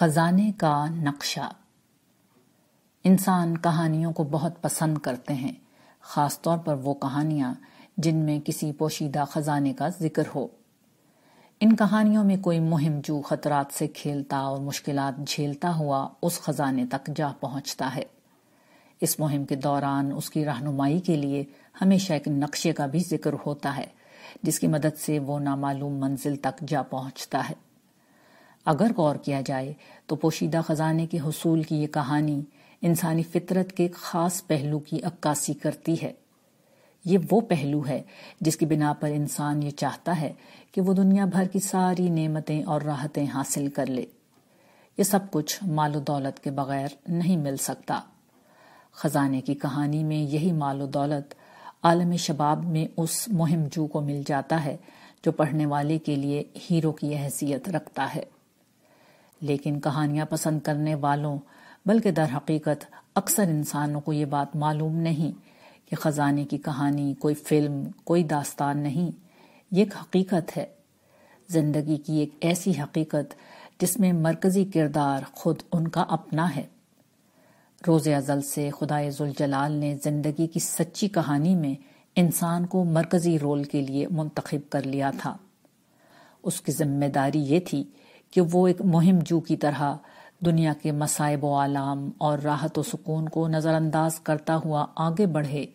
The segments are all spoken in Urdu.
خزانے کا نقشہ۔ انسان کہانیوں کو بہت پسند کرتے ہیں، خاص طور پر وہ کہانیاں جن میں کسی پوشیدہ خزانے کا ذکر ہو۔ ان کہانیوں میں کوئی مہم جو خطرات سے کھیلتا اور مشکلات جھیلتا ہوا اس خزانے تک جا پہنچتا ہے۔ اس مہم کے دوران اس کی رہنمائی کے لیے ہمیشہ ایک نقشے کا بھی ذکر ہوتا ہے، جس کی مدد سے وہ نامعلوم منزل تک جا پہنچتا ہے۔ اگر غور کیا جائے تو پوشیدہ خزانے کے حصول کی یہ کہانی انسانی فطرت کے خاص پہلو کی عکاسی کرتی ہے۔ یہ وہ پہلو ہے جس کی بنا پر انسان یہ چاہتا ہے کہ وہ دنیا بھر کی ساری نعمتیں اور راحتیں حاصل کر لے۔ یہ سب کچھ مال و دولت کے بغیر نہیں مل سکتا۔ خزانے کی کہانی میں یہی مال و دولت عالم شباب میں اس مہم جو کو مل جاتا ہے جو پڑھنے والے کے لیے ہیرو کی حیثیت رکھتا ہے۔ لیکن کہانیاں پسند کرنے والوں، بلکہ در حقیقت اکثر انسانوں کو یہ بات معلوم نہیں کہ خزانے کی کہانی کوئی فلم، کوئی داستان نہیں، یہ ایک حقیقت ہے۔ زندگی کی ایک ایسی حقیقت جس میں مرکزی کردار خود ان کا اپنا ہے۔ روز ازل سے خدا ذوالجلال نے زندگی کی سچی کہانی میں انسان کو مرکزی رول کے لیے منتخب کر لیا تھا۔ اس کی ذمہ داری یہ تھی کہ وہ ایک مہم جو کی طرح دنیا کے مسائب و عالم اور راحت و سکون کو نظر انداز کرتا ہوا آگے بڑھے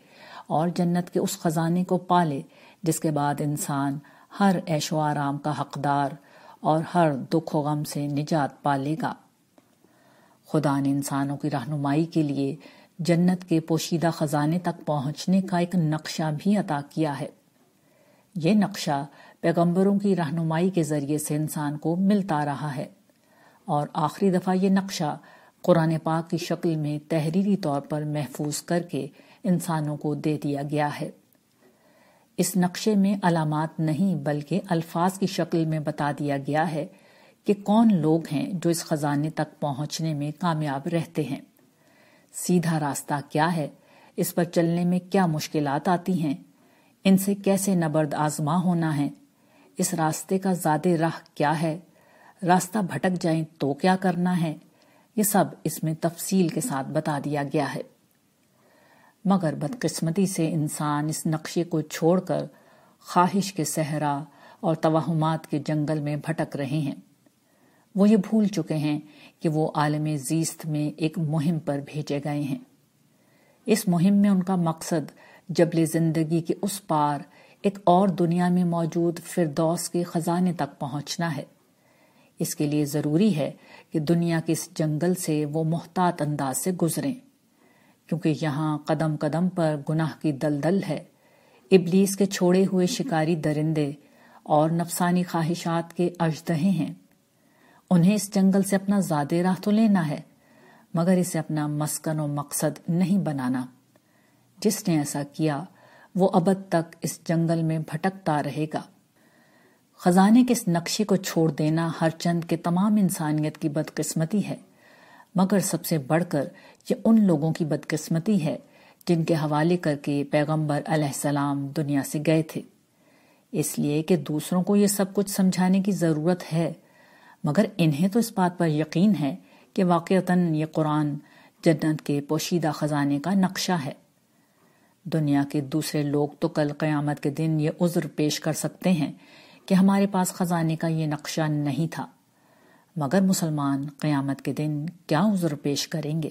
اور جنت کے اس خزانے کو پالے، جس کے بعد انسان ہر ایش و آرام کا حقدار اور ہر دکھ و غم سے نجات پالے گا۔ خدا نے انسانوں کی رہنمائی کے لیے جنت کے پوشیدہ خزانے تک پہنچنے کا ایک نقشہ بھی عطا کیا ہے۔ یہ نقشہ پیغمبروں کی رہنمائی کے ذریعے سے انسان کو ملتا رہا ہے۔ اور آخری دفعہ یہ نقشہ قرآن پاک کی شکل میں تحریری طور پر محفوظ کر کے انسانوں کو دے دیا گیا ہے۔ اس نقشے میں علامات نہیں بلکہ الفاظ کی شکل میں بتا دیا گیا ہے کہ کون لوگ ہیں جو اس خزانے تک پہنچنے میں کامیاب رہتے ہیں۔ سیدھا راستہ کیا ہے؟ اس پر چلنے میں کیا مشکلات آتی ہیں؟ ان سے کیسے نبرد آزما ہونا ہے؟ اس راستے کا زیادہ راہ کیا ہے؟ راستہ بھٹک جائیں تو کیا کرنا ہے؟ یہ سب اس میں تفصیل کے ساتھ بتا دیا گیا ہے۔ مگر بدقسمتی سے انسان اس نقشے کو چھوڑ کر خواہش کے صحرا اور توہمات کے جنگل میں بھٹک رہے ہیں۔ وہ یہ بھول چکے ہیں کہ وہ عالم زیست میں ایک مہم پر بھیجے گئے ہیں۔ اس مہم میں ان کا مقصد جبل زندگی کے اس پار ایک اور دنیا میں موجود فردوس کے خزانے تک پہنچنا ہے۔ اس کے لیے ضروری ہے کہ دنیا کے اس جنگل سے وہ محتاط انداز سے گزریں۔ کیونکہ یہاں قدم قدم پر گناہ کی دلدل ہے۔ ابلیس کے چھوڑے ہوئے شکاری درندے اور نفسانی خواہشات کے اجدہے ہیں۔ انہیں اس جنگل سے اپنا زیادہ راہ تو لینا ہے، مگر اسے اپنا مسکن و مقصد نہیں بنانا۔ جس نے ایسا کیا وہ ابد تک اس جنگل میں بھٹکتا رہے گا۔ خزانے کے اس نقشے کو چھوڑ دینا ہر چند کے تمام انسانیت کی بدقسمتی ہے، مگر سب سے بڑھ کر یہ ان لوگوں کی بدقسمتی ہے جن کے حوالے کر کے پیغمبر علیہ السلام دنیا سے گئے تھے۔ اس لیے کہ دوسروں کو یہ سب کچھ سمجھانے کی ضرورت ہے، مگر انہیں تو اس بات پر یقین ہے کہ واقعتاً یہ قرآن جنت کے پوشیدہ خزانے کا نقشہ ہے۔ دنیا کے دوسرے لوگ تو کل قیامت کے دن یہ عذر پیش کر سکتے ہیں کہ ہمارے پاس خزانے کا یہ نقشہ نہیں تھا۔ مگر مسلمان قیامت کے دن کیا عذر پیش کریں گے؟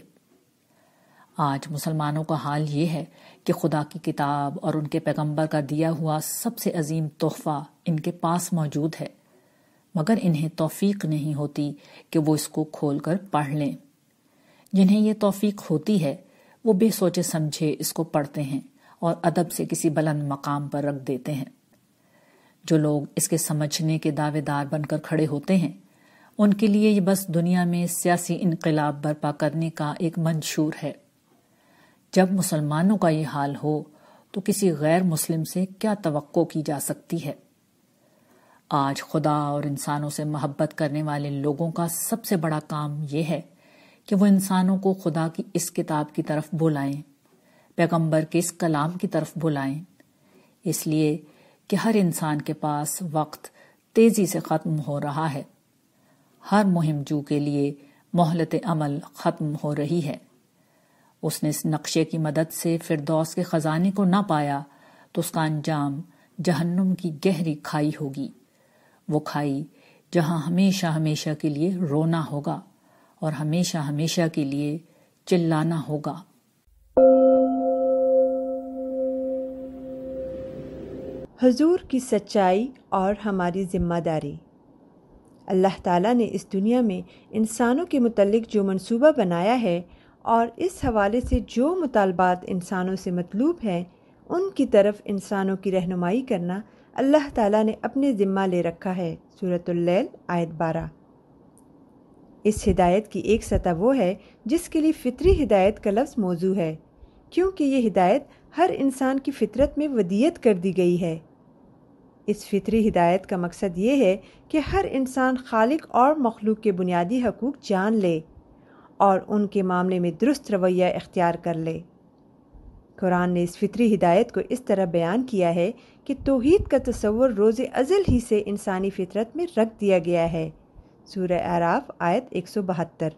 آج مسلمانوں کا حال یہ ہے کہ خدا کی کتاب اور ان کے پیغمبر کا دیا ہوا سب سے عظیم تحفہ ان کے پاس موجود ہے۔ مگر انہیں توفیق نہیں ہوتی کہ وہ اس کو کھول کر پڑھ لیں۔ جنہیں یہ توفیق ہوتی ہے وہ بے سوچے سمجھے اس کو پڑھتے ہیں اور ادب سے کسی بلند مقام پر رکھ دیتے ہیں۔ جو لوگ اس کے سمجھنے کے دعوے دار بن کر کھڑے ہوتے ہیں، ان کے لیے یہ بس دنیا میں سیاسی انقلاب برپا کرنے کا ایک منشور ہے۔ جب مسلمانوں کا یہ حال ہو، تو کسی غیر مسلم سے کیا توقع کی جا سکتی ہے؟ آج خدا اور انسانوں سے محبت کرنے والے لوگوں کا سب سے بڑا کام یہ ہے کہ وہ انسانوں کو خدا کی اس کتاب کی طرف بلائیں، پیغمبر کے اس کلام کی طرف بلائیں۔ اس لیے کہ ہر انسان کے پاس وقت تیزی سے ختم ہو رہا ہے۔ ہر مہم جو کے لیے مہلت عمل ختم ہو رہی ہے۔ اس نے اس نقشے کی مدد سے فردوس کے خزانے کو نہ پایا تو اس کا انجام جہنم کی گہری کھائی ہوگی۔ وہ کھائی جہاں ہمیشہ ہمیشہ کے لیے رونا ہوگا۔ اور ہمیشہ ہمیشہ کے لیے چلانا ہوگا۔ حضور کی سچائی اور ہماری ذمہ داری۔ اللہ تعالیٰ نے اس دنیا میں انسانوں کے متعلق جو منصوبہ بنایا ہے اور اس حوالے سے جو مطالبات انسانوں سے مطلوب ہیں، ان کی طرف انسانوں کی رہنمائی کرنا اللہ تعالیٰ نے اپنے ذمہ لے رکھا ہے۔ صورت اللیل، آیت بارہ۔ اس ہدایت کی ایک سطح وہ ہے جس کے لیے فطری ہدایت کا لفظ موضوع ہے، کیونکہ یہ ہدایت ہر انسان کی فطرت میں ودیت کر دی گئی ہے۔ اس فطری ہدایت کا مقصد یہ ہے کہ ہر انسان خالق اور مخلوق کے بنیادی حقوق جان لے اور ان کے معاملے میں درست رویہ اختیار کر لے۔ قرآن نے اس فطری ہدایت کو اس طرح بیان کیا ہے کہ توحید کا تصور روز ازل ہی سے انسانی فطرت میں رکھ دیا گیا ہے۔ سورہ اعراف آیت ایک سو بہتر۔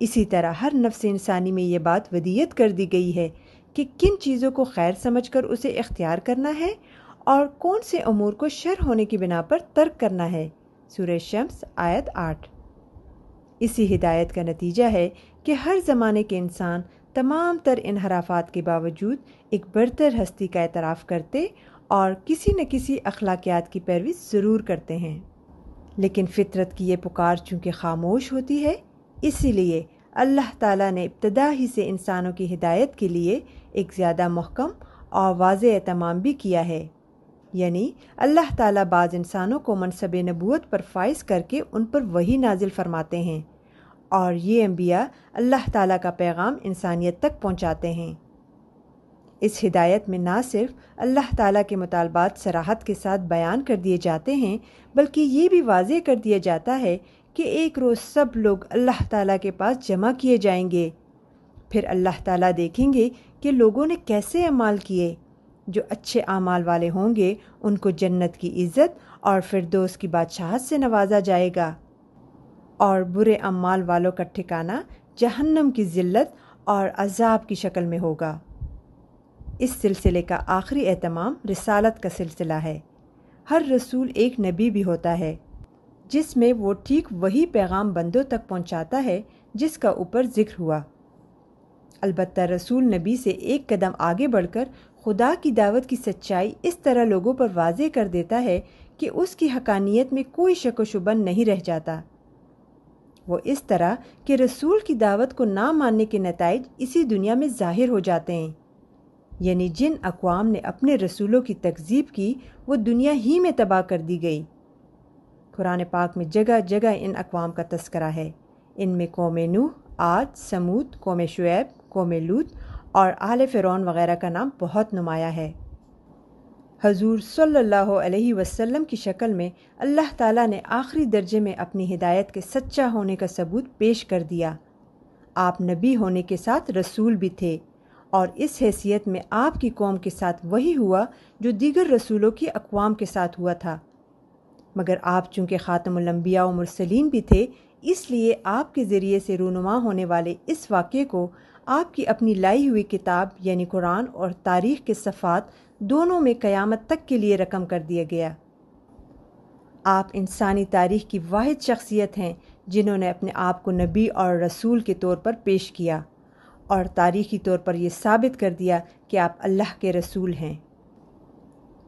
اسی طرح ہر نفس انسانی میں یہ بات ودیت کر دی گئی ہے کہ کن چیزوں کو خیر سمجھ کر اسے اختیار کرنا ہے اور کون سے امور کو شر ہونے کی بنا پر ترک کرنا ہے۔ سورہ شمس آیت آٹھ۔ اسی ہدایت کا نتیجہ ہے کہ ہر زمانے کے انسان تمام تر انحرافات کے باوجود ایک برتر ہستی کا اعتراف کرتے اور کسی نہ کسی اخلاقیات کی پیروی ضرور کرتے ہیں۔ لیکن فطرت کی یہ پکار چونکہ خاموش ہوتی ہے، اسی لیے اللہ تعالیٰ نے ابتدا ہی سے انسانوں کی ہدایت کے لیے ایک زیادہ محکم اور واضح اہتمام بھی کیا ہے۔ یعنی اللہ تعالیٰ بعض انسانوں کو منصب نبوت پر فائز کر کے ان پر وہی نازل فرماتے ہیں اور یہ انبیاء اللہ تعالیٰ کا پیغام انسانیت تک پہنچاتے ہیں۔ اس ہدایت میں نہ صرف اللہ تعالیٰ کے مطالبات سراحت کے ساتھ بیان کر دیے جاتے ہیں، بلکہ یہ بھی واضح کر دیا جاتا ہے کہ ایک روز سب لوگ اللہ تعالیٰ کے پاس جمع کیے جائیں گے۔ پھر اللہ تعالیٰ دیکھیں گے کہ لوگوں نے کیسے اعمال کیے۔ جو اچھے اعمال والے ہوں گے، ان کو جنت کی عزت اور فردوس کی بادشاہت سے نوازا جائے گا۔ اور برے اعمال والوں کا ٹھکانہ جہنم کی ذلت اور عذاب کی شکل میں ہوگا۔ اس سلسلے کا آخری اہتمام رسالت کا سلسلہ ہے۔ ہر رسول ایک نبی بھی ہوتا ہے، جس میں وہ ٹھیک وہی پیغام بندوں تک پہنچاتا ہے جس کا اوپر ذکر ہوا۔ البتہ رسول نبی سے ایک قدم آگے بڑھ کر خدا کی دعوت کی سچائی اس طرح لوگوں پر واضح کر دیتا ہے کہ اس کی حقانیت میں کوئی شک و شبن نہیں رہ جاتا۔ وہ اس طرح کہ رسول کی دعوت کو نہ ماننے کے نتائج اسی دنیا میں ظاہر ہو جاتے ہیں۔ یعنی جن اقوام نے اپنے رسولوں کی تکذیب کی، وہ دنیا ہی میں تباہ کر دی گئی۔ قرآن پاک میں جگہ جگہ ان اقوام کا تذکرہ ہے۔ ان میں قوم نوح آج سمود قوم شعیب، قوم لوت اور آل فرعون وغیرہ کا نام بہت نمایاں ہے۔ حضور صلی اللہ علیہ وسلم کی شکل میں اللہ تعالیٰ نے آخری درجے میں اپنی ہدایت کے سچا ہونے کا ثبوت پیش کر دیا۔ آپ نبی ہونے کے ساتھ رسول بھی تھے۔ اور اس حیثیت میں آپ کی قوم کے ساتھ وہی ہوا جو دیگر رسولوں کی اقوام کے ساتھ ہوا تھا۔ مگر آپ چونکہ خاتم الانبیاء و مرسلین بھی تھے، اس لیے آپ کے ذریعے سے رونما ہونے والے اس واقعے کو آپ کی اپنی لائی ہوئی کتاب یعنی قرآن اور تاریخ کے صفات دونوں میں قیامت تک کے لیے رقم کر دیا گیا۔ آپ انسانی تاریخ کی واحد شخصیت ہیں جنہوں نے اپنے آپ کو نبی اور رسول کے طور پر پیش کیا۔ اور تاریخی طور پر یہ ثابت کر دیا کہ آپ اللہ کے رسول ہیں۔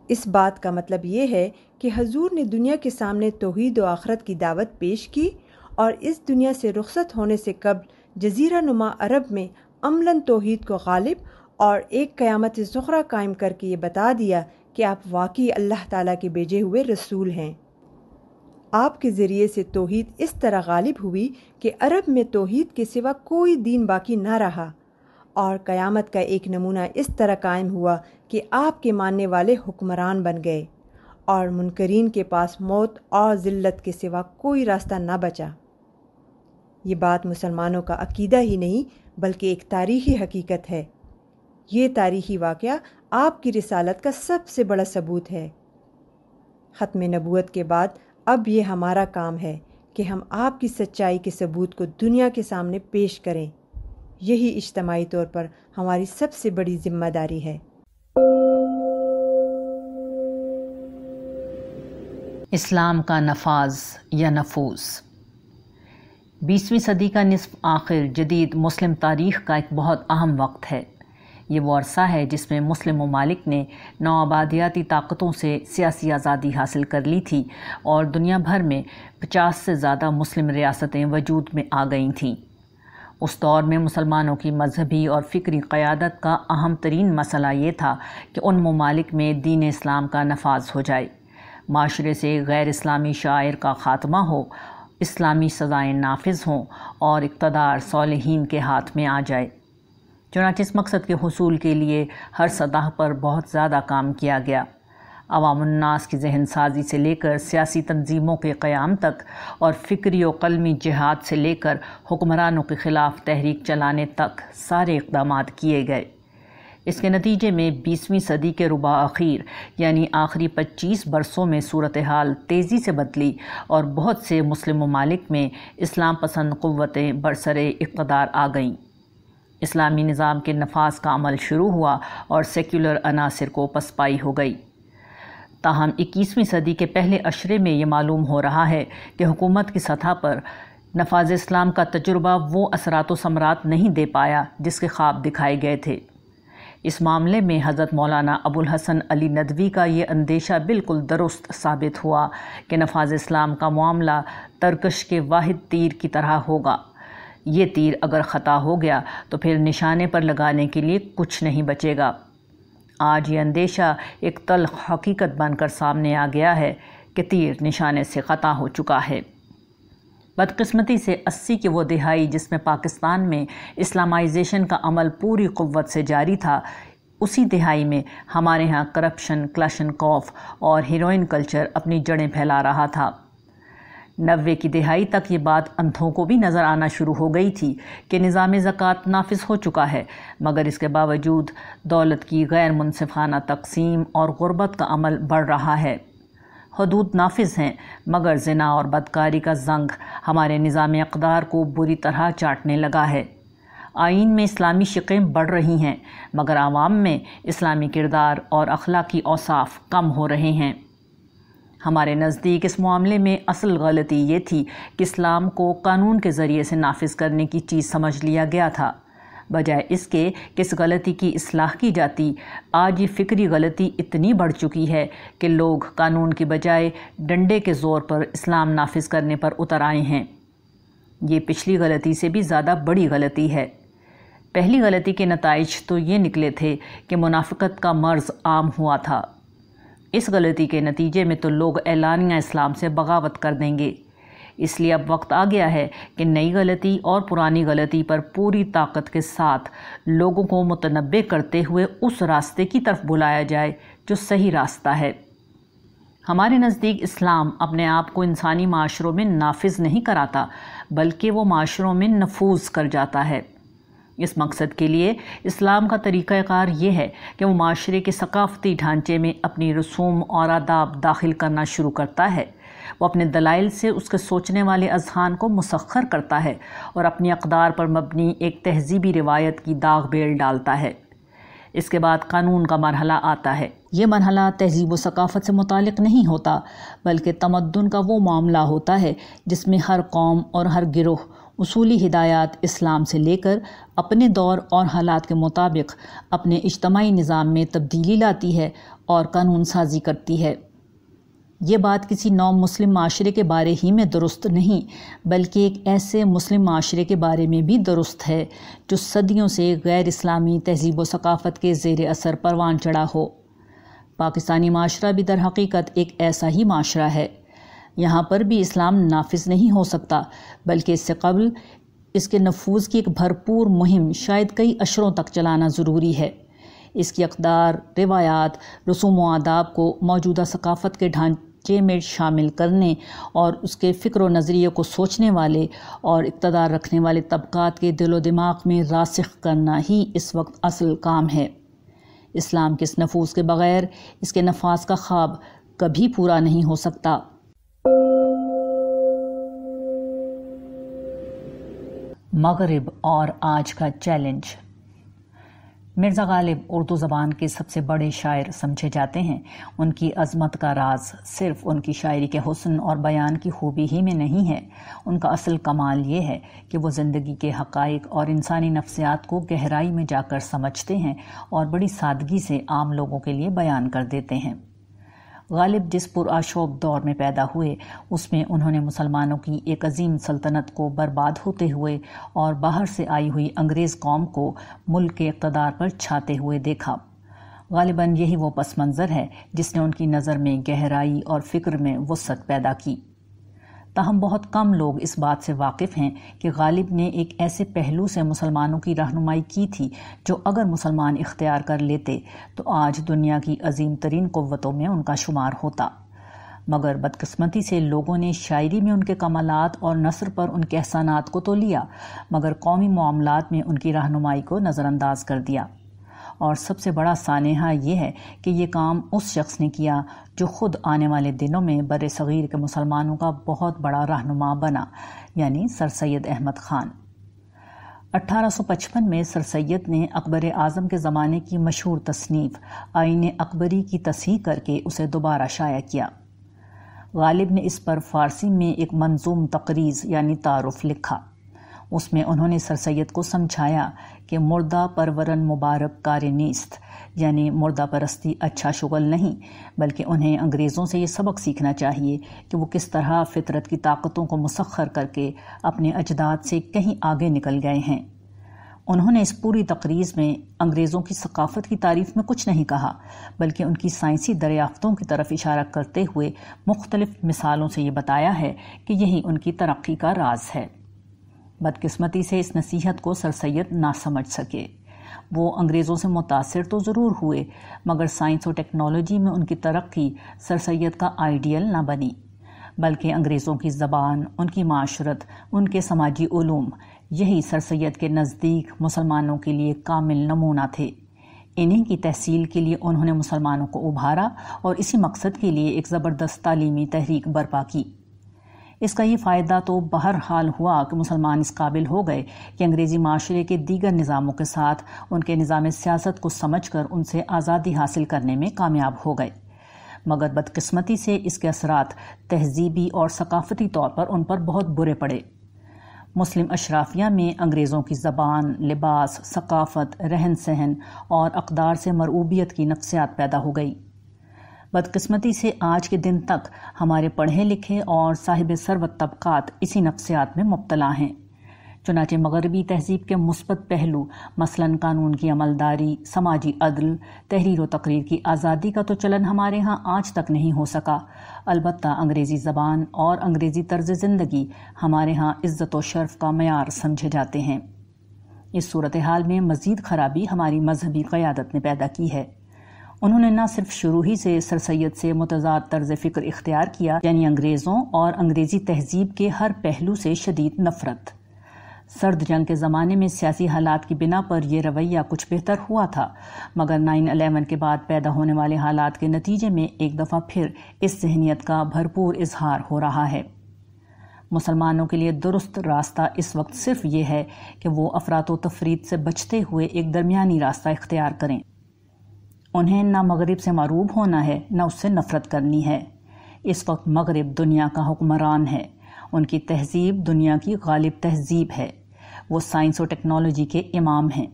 اس بات کا مطلب یہ ہے کہ حضور نے دنیا کے سامنے توحید و آخرت کی دعوت پیش کی اور اس دنیا سے رخصت ہونے سے قبل جزیرہ نما عرب میں عملاً توحید کو غالب اور ایک قیامت ذخرہ قائم کر کے یہ بتا دیا کہ آپ واقعی اللہ تعالیٰ کے بیجے ہوئے رسول ہیں۔ آپ کے ذریعے سے توحید اس طرح غالب ہوئی کہ عرب میں توحید کے سوا کوئی دین باقی نہ رہا۔ اور قیامت کا ایک نمونہ اس طرح قائم ہوا کہ آپ کے ماننے والے حکمران بن گئے اور منکرین کے پاس موت اور ذلت کے سوا کوئی راستہ نہ بچا۔ یہ بات مسلمانوں کا عقیدہ ہی نہیں بلکہ ایک تاریخی حقیقت ہے۔ یہ تاریخی واقعہ آپ کی رسالت کا سب سے بڑا ثبوت ہے۔ ختم نبوت کے بعد اب یہ ہمارا کام ہے۔ کہ ہم آپ کی سچائی کے ثبوت کو دنیا کے سامنے پیش کریں۔ یہی اجتماعی طور پر ہماری سب سے بڑی ذمہ داری ہے۔ اسلام کا نفاذ یا نفوذ بیسویں صدی کا نصف آخر جدید مسلم تاریخ کا ایک بہت اہم وقت ہے۔ یہ وہ عرصہ ہے جس میں مسلم ممالک نے نو آبادیاتی طاقتوں سے سیاسی آزادی حاصل کر لی تھی اور دنیا بھر میں پچاس سے زیادہ مسلم ریاستیں وجود میں آ گئی تھیں۔ اس دور میں مسلمانوں کی مذہبی اور فکری قیادت کا اہم ترین مسئلہ یہ تھا کہ ان ممالک میں دین اسلام کا نفاذ ہو جائے۔ معاشرے سے غیر اسلامی شاعر کا خاتمہ ہو، اسلامی سزائیں نافذ ہوں اور اقتدار صالحین کے ہاتھ میں آ جائے۔ چنانچہ اس مقصد کے حصول کے لیے ہر سطح پر بہت زیادہ کام کیا گیا۔ عوام الناس کی ذہن سازی سے لے کر سیاسی تنظیموں کے قیام تک اور فکری و قلمی جہاد سے لے کر حکمرانوں کے خلاف تحریک چلانے تک سارے اقدامات کیے گئے۔ اس کے نتیجے میں بیسویں صدی کے ربع اخیر یعنی آخری پچیس برسوں میں صورتحال تیزی سے بدلی اور بہت سے مسلم ممالک میں اسلام پسند قوتیں برسر اقتدار آ گئیں۔ اسلامی نظام کے نفاذ کا عمل شروع ہوا اور سیکولر عناصر کو پسپائی ہو گئی۔ تاہم، اکیسویں صدی کے پہلے اشرے میں یہ معلوم ہو رہا ہے کہ حکومت کی سطح پر نفاذ اسلام کا تجربہ وہ اثرات و ثمرات نہیں دے پایا جس کے خواب دکھائے گئے تھے۔ اس معاملے میں حضرت مولانا ابو الحسن علی ندوی کا یہ اندیشہ بالکل درست ثابت ہوا کہ نفاذ اسلام کا معاملہ ترکش کے واحد تیر کی طرح ہوگا۔ یہ تیر اگر خطا ہو گیا تو پھر نشانے پر لگانے کے لیے کچھ نہیں بچے گا۔ آج یہ اندیشہ ایک تلخ حقیقت بن کر سامنے آ گیا ہے کہ تیر نشانے سے خطا ہو چکا ہے۔ بدقسمتی سے اسی کی وہ دہائی جس میں پاکستان میں اسلامائزیشن کا عمل پوری قوت سے جاری تھا، اسی دہائی میں ہمارے ہاں کرپشن، کلشن کوف اور ہیروئن کلچر اپنی جڑیں پھیلا رہا تھا۔ نوے کی دہائی تک یہ بات اندھوں کو بھی نظر آنا شروع ہو گئی تھی کہ نظام زکوٰۃ نافذ ہو چکا ہے، مگر اس کے باوجود دولت کی غیر منصفانہ تقسیم اور غربت کا عمل بڑھ رہا ہے۔ حدود نافذ ہیں، مگر زنا اور بدکاری کا زنگ ہمارے نظام اقدار کو بری طرح چاٹنے لگا ہے۔ آئین میں اسلامی شقیں بڑھ رہی ہیں، مگر عوام میں اسلامی کردار اور اخلاقی اوصاف کم ہو رہے ہیں۔ ہمارے نزدیک اس معاملے میں اصل غلطی یہ تھی کہ اسلام کو قانون کے ذریعے سے نافذ کرنے کی چیز سمجھ لیا گیا تھا۔ بجائے اس کے کہ اس غلطی کی اصلاح کی جاتی، آج یہ فکری غلطی اتنی بڑھ چکی ہے کہ لوگ قانون کی بجائے ڈنڈے کے زور پر اسلام نافذ کرنے پر اتر آئے ہیں۔ یہ پچھلی غلطی سے بھی زیادہ بڑی غلطی ہے۔ پہلی غلطی کے نتائج تو یہ نکلے تھے کہ منافقت کا مرض عام ہوا تھا۔ اس غلطی کے نتیجے میں تو لوگ اعلانیہ اسلام سے بغاوت کر دیں گے۔ اس لیے اب وقت آ گیا ہے کہ نئی غلطی اور پرانی غلطی پر پوری طاقت کے ساتھ لوگوں کو متنبع کرتے ہوئے اس راستے کی طرف بلایا جائے جو صحیح راستہ ہے۔ ہمارے نزدیک اسلام اپنے آپ کو انسانی معاشروں میں نافذ نہیں کراتا، بلکہ وہ معاشروں میں نفوذ کر جاتا ہے۔ اس مقصد کے لیے اسلام کا طریقہ کار یہ ہے کہ وہ معاشرے کے ثقافتی ڈھانچے میں اپنی رسوم اور آداب داخل کرنا شروع کرتا ہے۔ وہ اپنے دلائل سے اس کے سوچنے والے اذہان کو مسخر کرتا ہے اور اپنی اقدار پر مبنی ایک تہذیبی روایت کی داغ بیل ڈالتا ہے۔ اس کے بعد قانون کا مرحلہ آتا ہے۔ یہ مرحلہ تہذیب و ثقافت سے متعلق نہیں ہوتا، بلکہ تمدن کا وہ معاملہ ہوتا ہے جس میں ہر قوم اور ہر گروہ اصولی ہدایات اسلام سے لے کر اپنے دور اور حالات کے مطابق اپنے اجتماعی نظام میں تبدیلی لاتی ہے اور قانون سازی کرتی ہے۔ یہ بات کسی نو مسلم معاشرے کے بارے ہی میں درست نہیں، بلکہ ایک ایسے مسلم معاشرے کے بارے میں بھی درست ہے جو صدیوں سے غیر اسلامی تہذیب و ثقافت کے زیر اثر پروان چڑھا ہو۔ پاکستانی معاشرہ بھی در حقیقت ایک ایسا ہی معاشرہ ہے۔ یہاں پر بھی اسلام نافذ نہیں ہو سکتا، بلکہ اس سے قبل اس کے نفوذ کی ایک بھرپور مہم شاید کئی اشروں تک چلانا ضروری ہے۔ اس کی اقدار، روایات، رسوم و آداب کو موجودہ ثقافت کے ڈھانچے میں شامل کرنے اور اس کے فکر و نظریے کو سوچنے والے اور اقتدار رکھنے والے طبقات کے دل و دماغ میں راسخ کرنا ہی اس وقت اصل کام ہے۔ اسلام کے اس نفوذ کے بغیر اس کے نفاذ کا خواب کبھی پورا نہیں ہو سکتا۔ مغرب اور آج کا چیلنج۔ مرزا غالب اردو زبان کے سب سے بڑے شاعر سمجھے جاتے ہیں۔ ان کی عظمت کا راز صرف ان کی شاعری کے حسن اور بیان کی خوبی ہی میں نہیں ہے۔ ان کا اصل کمال یہ ہے کہ وہ زندگی کے حقائق اور انسانی نفسیات کو گہرائی میں جا کر سمجھتے ہیں اور بڑی سادگی سے عام لوگوں کے لیے بیان کر دیتے ہیں۔ غالب جس پرآشوب دور میں پیدا ہوئے، اس میں انہوں نے مسلمانوں کی ایک عظیم سلطنت کو برباد ہوتے ہوئے اور باہر سے آئی ہوئی انگریز قوم کو ملک کے اقتدار پر چھاتے ہوئے دیکھا۔ غالباً یہی وہ پس منظر ہے جس نے ان کی نظر میں گہرائی اور فکر میں وسعت پیدا کی۔ تاہم بہت کم لوگ اس بات سے واقف ہیں کہ غالب نے ایک ایسے پہلو سے مسلمانوں کی رہنمائی کی تھی جو اگر مسلمان اختیار کر لیتے تو آج دنیا کی عظیم ترین قوتوں میں ان کا شمار ہوتا۔ مگر بدقسمتی سے لوگوں نے شاعری میں ان کے کمالات اور نثر پر ان کے احسانات کو تو لیا، مگر قومی معاملات میں ان کی رہنمائی کو نظر انداز کر دیا۔ اور سب سے بڑا سانحہ یہ ہے کہ یہ کام اس شخص نے کیا جو خود آنے والے دنوں میں بر صغیر کے مسلمانوں کا بہت بڑا رہنما بنا یعنی سر سید احمد خان۔ اٹھارہ سو پچپن میں سر سید نے اکبر اعظم کے زمانے کی مشہور تصنیف آئین اکبری کی تصحیح کر کے اسے دوبارہ شائع کیا۔ غالب نے اس پر فارسی میں ایک منظوم تقریز یعنی تعارف لکھا۔ اس میں انہوں نے سر سید کو سمجھایا کہ مردہ پرورن مبارک کار نیست یعنی مردہ پرستی اچھا شغل نہیں، بلکہ انہیں انگریزوں سے یہ سبق سیکھنا چاہیے کہ وہ کس طرح فطرت کی طاقتوں کو مسخر کر کے اپنے اجداد سے کہیں آگے نکل گئے ہیں۔ انہوں نے اس پوری تقریز میں انگریزوں کی ثقافت کی تعریف میں کچھ نہیں کہا، بلکہ ان کی سائنسی دریافتوں کی طرف اشارہ کرتے ہوئے مختلف مثالوں سے یہ بتایا ہے کہ یہی ان کی ترقی کا راز ہے۔ بدقسمتی سے اس نصیحت کو سر سید نہ سمجھ سکے۔ وہ انگریزوں سے متاثر تو ضرور ہوئے، مگر سائنس و ٹیکنالوجی میں ان کی ترقی سر سید کا آئیڈیل نہ بنی، بلکہ انگریزوں کی زبان، ان کی معاشرت، ان کے سماجی علوم، یہی سر سید کے نزدیک مسلمانوں کے لیے کامل نمونہ تھے۔ انہیں کی تحصیل کے لیے انہوں نے مسلمانوں کو ابھارا اور اسی مقصد کے لیے ایک زبردست تعلیمی تحریک برپا کی۔ اس کا یہ فائدہ تو بہرحال ہوا کہ مسلمان اس قابل ہو گئے کہ انگریزی معاشرے کے دیگر نظاموں کے ساتھ ان کے نظام سیاست کو سمجھ کر ان سے آزادی حاصل کرنے میں کامیاب ہو گئے۔ مگر بدقسمتی سے اس کے اثرات تہذیبی اور ثقافتی طور پر ان پر بہت برے پڑے۔ مسلم اشرافیہ میں انگریزوں کی زبان، لباس، ثقافت، رہن سہن اور اقدار سے مرعوبیت کی نفسیات پیدا ہو گئی۔ بدقسمتی سے آج کے دن تک ہمارے پڑھے لکھے اور صاحب سروت طبقات اسی نفسیات میں مبتلا ہیں۔ چنانچہ مغربی تہذیب کے مثبت پہلو، مثلا قانون کی عملداری، سماجی عدل، تحریر و تقریر کی آزادی کا تو چلن ہمارے ہاں آج تک نہیں ہو سکا۔ البتہ انگریزی زبان اور انگریزی طرز زندگی ہمارے ہاں عزت و شرف کا معیار سمجھے جاتے ہیں۔ اس صورتحال میں مزید خرابی ہماری مذہبی قیادت نے پیدا کی ہے۔ انہوں نے نہ صرف شروع ہی سے سر سید سے متضاد طرز فکر اختیار کیا یعنی انگریزوں اور انگریزی تہذیب کے ہر پہلو سے شدید نفرت۔ سرد جنگ کے زمانے میں سیاسی حالات کی بنا پر یہ رویہ کچھ بہتر ہوا تھا، مگر نائن الیون کے بعد پیدا ہونے والے حالات کے نتیجے میں ایک دفعہ پھر اس ذہنیت کا بھرپور اظہار ہو رہا ہے۔ مسلمانوں کے لیے درست راستہ اس وقت صرف یہ ہے کہ وہ افراد و تفرید سے بچتے ہوئے ایک درمیانی راستہ اختیار کریں۔ انہیں نہ مغرب سے معروب ہونا ہے، نہ اس سے نفرت کرنی ہے۔ اس وقت مغرب دنیا کا حکمران ہے۔ ان کی تہذیب دنیا کی غالب تہذیب ہے۔ وہ سائنس و ٹیکنالوجی کے امام ہیں۔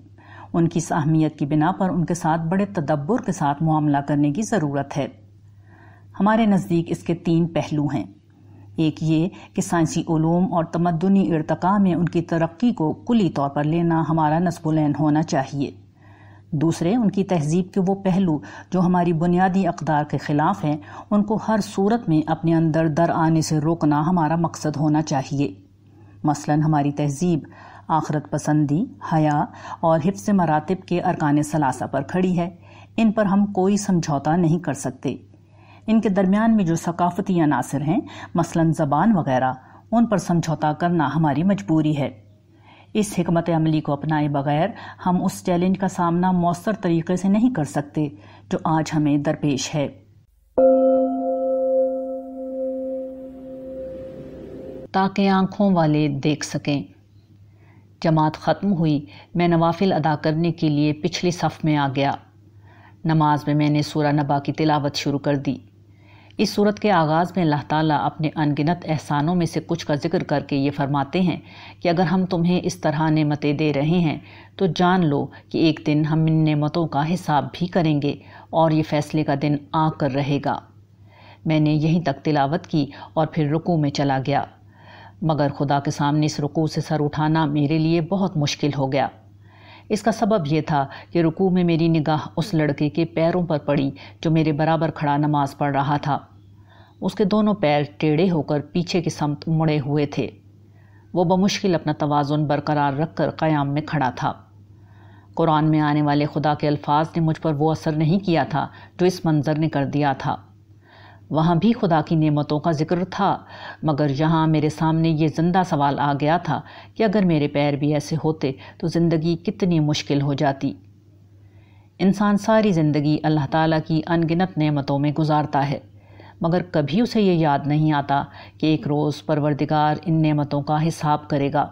ان کی اہمیت کی بنا پر ان کے ساتھ بڑے تدبر کے ساتھ معاملہ کرنے کی ضرورت ہے۔ ہمارے نزدیک اس کے تین پہلو ہیں۔ ایک یہ کہ سائنسی علوم اور تمدنی ارتقاء میں ان کی ترقی کو کلی طور پر لینا ہمارا نصب العین ہونا چاہیے۔ دوسرے ان کی تہذیب کے وہ پہلو جو ہماری بنیادی اقدار کے خلاف ہیں، ان کو ہر صورت میں اپنے اندر در آنے سے روکنا ہمارا مقصد ہونا چاہیے۔ مثلا ہماری تہذیب آخرت پسندی، حیا اور حفظ مراتب کے ارکان ثلاثہ پر کھڑی ہے۔ ان پر ہم کوئی سمجھوتا نہیں کر سکتے۔ ان کے درمیان میں جو ثقافتی عناصر ہیں، مثلا زبان وغیرہ، ان پر سمجھوتا کرنا ہماری مجبوری ہے۔ اس حکمت عملی کو اپنائے بغیر ہم اس چیلنج کا سامنا مؤثر طریقے سے نہیں کر سکتے جو آج ہمیں درپیش ہے۔ تاکہ آنکھوں والے دیکھ سکیں۔ جماعت ختم ہوئی، میں نوافل ادا کرنے کے لیے پچھلی صف میں آ گیا۔ نماز میں میں نے سورہ نبا کی تلاوت شروع کر دی۔ اس صورت کے آغاز میں اللہ تعالیٰ اپنے انگنت احسانوں میں سے کچھ کا ذکر کر کے یہ فرماتے ہیں کہ اگر ہم تمہیں اس طرح نعمتیں دے رہے ہیں تو جان لو کہ ایک دن ہم ان نعمتوں کا حساب بھی کریں گے اور یہ فیصلے کا دن آ کر رہے گا۔ میں نے یہیں تک تلاوت کی اور پھر رکوع میں چلا گیا۔ مگر خدا کے سامنے اس رکوع سے سر اٹھانا میرے لیے بہت مشکل ہو گیا۔ اس کا سبب یہ تھا کہ رکوع میں میری نگاہ اس لڑکے کے پیروں پر پڑی جو میرے برابر کھڑا نماز پڑھ رہا تھا۔ اس کے دونوں پیر ٹیڑے ہو کر پیچھے کی سمت مڑے ہوئے تھے۔ وہ بمشکل اپنا توازن برقرار رکھ کر قیام میں کھڑا تھا۔ قرآن میں آنے والے خدا کے الفاظ نے مجھ پر وہ اثر نہیں کیا تھا جو اس منظر نے کر دیا تھا۔ وہاں بھی خدا کی نعمتوں کا ذکر تھا۔ مگر یہاں میرے سامنے یہ زندہ سوال آ گیا تھا کہ اگر میرے پیر بھی ایسے ہوتے تو زندگی کتنی مشکل ہو جاتی۔ انسان ساری زندگی اللہ تعالیٰ کی انگنت نعمتوں میں گزارتا ہے، مگر کبھی اسے یہ یاد نہیں آتا کہ ایک روز پروردگار ان نعمتوں کا حساب کرے گا۔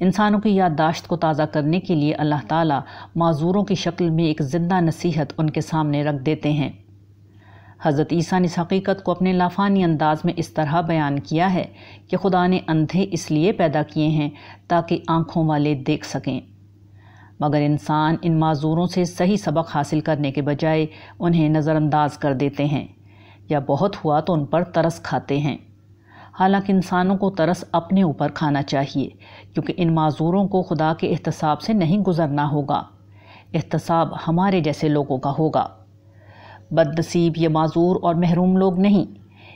انسانوں کی یادداشت کو تازہ کرنے کے لیے اللہ تعالیٰ معذوروں کی شکل میں ایک زندہ نصیحت ان کے سامنے رکھ دیتے ہیں۔ حضرت عیسیٰ نے اس حقیقت کو اپنے لافانی انداز میں اس طرح بیان کیا ہے کہ خدا نے اندھے اس لیے پیدا کیے ہیں تاکہ آنکھوں والے دیکھ سکیں۔ مگر انسان ان معذوروں سے صحیح سبق حاصل کرنے کے بجائے انہیں نظر انداز کر دیتے ہیں یا بہت ہوا تو ان پر ترس کھاتے ہیں۔ حالانکہ انسانوں کو ترس اپنے اوپر کھانا چاہیے، کیونکہ ان معذوروں کو خدا کے احتساب سے نہیں گزرنا ہوگا۔ احتساب ہمارے جیسے لوگوں کا ہوگا۔ بد نصیب یہ معذور اور محروم لوگ نہیں،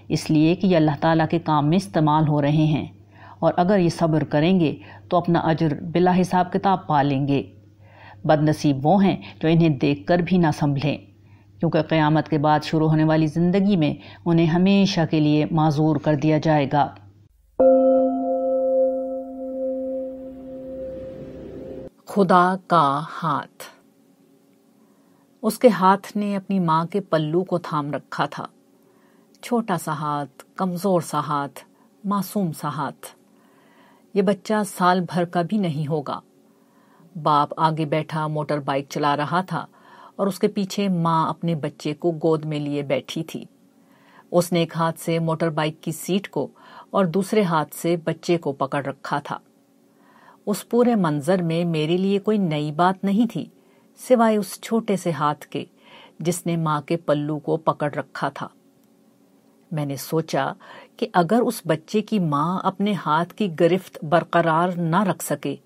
اس لیے کہ یہ اللہ تعالیٰ کے کام میں استعمال ہو رہے ہیں۔ اور اگر یہ صبر کریں گے تو اپنا اجر بلا حساب کتاب پا لیں گے۔ بد نصیب وہ ہیں جو انہیں دیکھ کر بھی نہ سنبھلیں، کیونکہ قیامت کے بعد شروع ہونے والی زندگی میں انہیں ہمیشہ کے لیے معذور کر دیا جائے گا۔ خدا کا ہاتھ۔ اس کے ہاتھ نے اپنی ماں کے پلو کو تھام رکھا تھا۔ چھوٹا سا ہاتھ، کمزور سا ہاتھ، معصوم سا ہاتھ۔ یہ بچہ سال بھر کا بھی نہیں ہوگا۔ باپ آگے بیٹھا موٹر بائک چلا رہا تھا اور اس کے پیچھے ماں اپنے بچے کو گود میں لیے بیٹھی تھی۔ اس نے ایک ہاتھ سے موٹر بائک کی سیٹ کو اور دوسرے ہاتھ سے بچے کو پکڑ رکھا تھا۔ اس پورے منظر میں میرے لیے کوئی نئی بات نہیں تھی۔ سوائے اس چھوٹے سے ہاتھ کے جس نے ماں کے پلو کو پکڑ رکھا تھا۔ میں نے سوچا کہ اگر اس بچے کی ماں اپنے ہاتھ کی گرفت برقرار نہ رکھ سکے،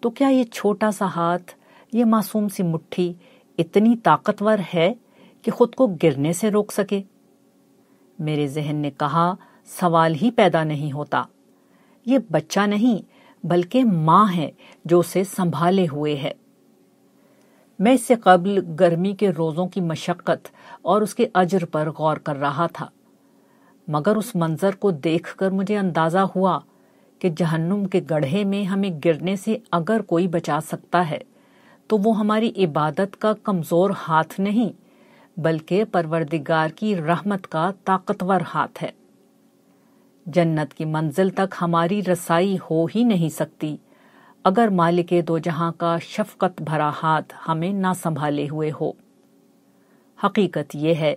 تو کیا یہ چھوٹا سا ہاتھ، یہ معصوم سی مٹھی اتنی طاقتور ہے کہ خود کو گرنے سے روک سکے؟ میرے ذہن نے کہا، سوال ہی پیدا نہیں ہوتا۔ یہ بچہ نہیں، بلکہ ماں ہے جو اسے سنبھالے ہوئے ہے۔ میں اس سے قبل گرمی کے روزوں کی مشقت اور اس کے اجر پر غور کر رہا تھا۔ مگر اس منظر کو دیکھ کر مجھے اندازہ ہوا کہ جہنم کے گڑھے میں ہمیں گرنے سے اگر کوئی بچا سکتا ہے، تو وہ ہماری عبادت کا کمزور ہاتھ نہیں، بلکہ پروردگار کی رحمت کا طاقتور ہاتھ ہے۔ جنت کی منزل تک ہماری رسائی ہو ہی نہیں سکتی۔ اگر مالک دو جہاں کا شفقت بھرا ہاتھ ہمیں نہ سنبھالے ہوئے ہو۔ حقیقت یہ ہے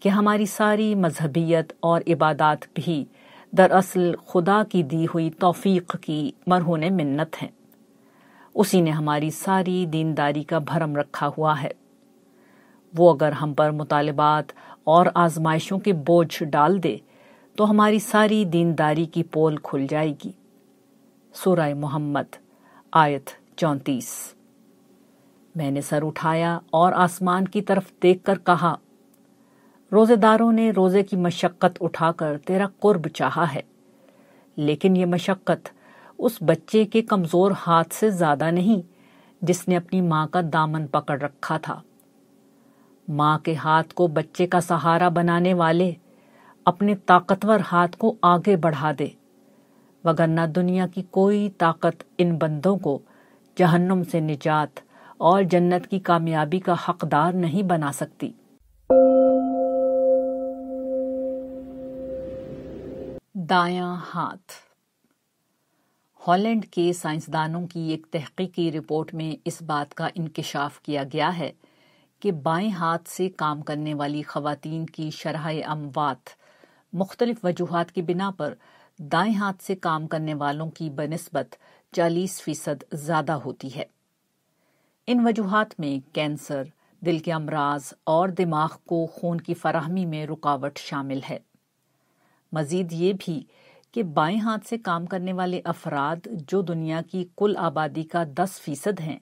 کہ ہماری ساری مذہبیت اور عبادات بھی دراصل خدا کی دی ہوئی توفیق کی مرہون منت ہیں۔ اسی نے ہماری ساری دینداری کا بھرم رکھا ہوا ہے۔ وہ اگر ہم پر مطالبات اور آزمائشوں کے بوجھ ڈال دے تو ہماری ساری دینداری کی پول کھل جائے گی۔ سورہ محمد آیت چونتیس۔ میں نے سر اٹھایا اور آسمان کی طرف دیکھ کر کہا روزے داروں نے روزے کی مشقت اٹھا کر تیرا قرب چاہا ہے، لیکن یہ مشقت اس بچے کے کمزور ہاتھ سے زیادہ نہیں، جس نے اپنی ماں کا دامن پکڑ رکھا تھا۔ ماں کے ہاتھ کو بچے کا سہارا بنانے والے اپنے طاقتور ہاتھ کو آگے بڑھا دے۔ وگرنہ دنیا کی کوئی طاقت ان بندوں کو جہنم سے نجات اور جنت کی کامیابی کا حقدار نہیں بنا سکتی۔ دایاں ہاتھ۔ ہالینڈ کے سائنسدانوں کی ایک تحقیقی رپورٹ میں اس بات کا انکشاف کیا گیا ہے کہ بائیں ہاتھ سے کام کرنے والی خواتین کی شرح اموات مختلف وجوہات کی بنا پر دائیں ہاتھ سے کام کرنے والوں کی بنسبت چالیس فیصد زیادہ ہوتی ہے۔ ان وجوہات میں کینسر، دل کے امراض اور دماغ کو خون کی فراہمی میں رکاوٹ شامل ہے۔ مزید یہ بھی کہ بائیں ہاتھ سے کام کرنے والے افراد جو دنیا کی کل آبادی کا دس فیصد ہیں،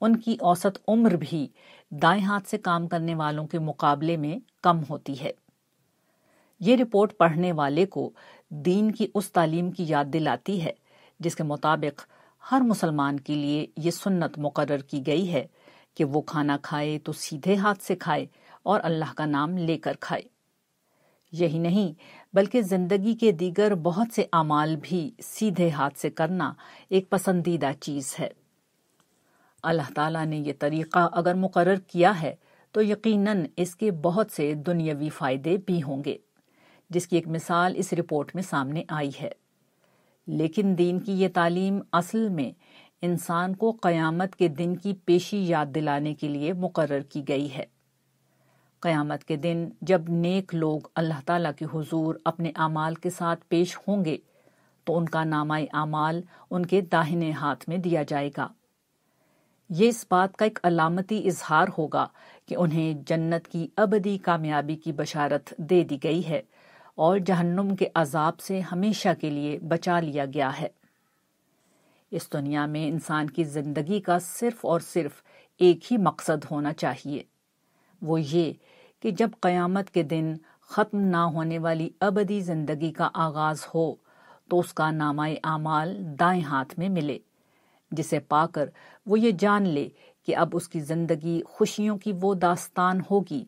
ان کی اوسط عمر بھی دائیں ہاتھ سے کام کرنے والوں کے مقابلے میں کم ہوتی ہے۔ یہ رپورٹ پڑھنے والے کو دین کی اس تعلیم کی یاد دلاتی ہے، جس کے مطابق ہر مسلمان کے لیے یہ سنت مقرر کی گئی ہے کہ وہ کھانا کھائے تو سیدھے ہاتھ سے کھائے اور اللہ کا نام لے کر کھائے۔ یہی نہیں، بلکہ زندگی کے دیگر بہت سے اعمال بھی سیدھے ہاتھ سے کرنا ایک پسندیدہ چیز ہے۔ اللہ تعالیٰ نے یہ طریقہ اگر مقرر کیا ہے تو یقیناً اس کے بہت سے دنیاوی فائدے بھی ہوں گے۔ جس کی ایک مثال اس رپورٹ میں سامنے آئی ہے۔ لیکن دین کی یہ تعلیم اصل میں انسان کو قیامت کے دن کی پیشی یاد دلانے کے لیے مقرر کی گئی ہے۔ قیامت کے دن جب نیک لوگ اللہ تعالی کے حضور اپنے اعمال کے ساتھ پیش ہوں گے، تو ان کا نامہ اعمال ان کے داہنے ہاتھ میں دیا جائے گا۔ یہ اس بات کا ایک علامتی اظہار ہوگا کہ انہیں جنت کی ابدی کامیابی کی بشارت دے دی گئی ہے۔ اور جہنم کے عذاب سے ہمیشہ کے لیے بچا لیا گیا ہے۔ اس دنیا میں انسان کی زندگی کا صرف اور صرف ایک ہی مقصد ہونا چاہیے۔ وہ یہ کہ جب قیامت کے دن ختم نہ ہونے والی ابدی زندگی کا آغاز ہو، تو اس کا نامہ اعمال دائیں ہاتھ میں ملے۔ جسے پا کر وہ یہ جان لے کہ اب اس کی زندگی خوشیوں کی وہ داستان ہوگی،